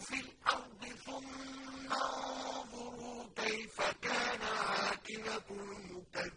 فِي الْأَرْضِ ثُمَّ انظُرُوا كَيْفَ كَانَ عَاقِبَةُ الْمُكَذِّبِينَ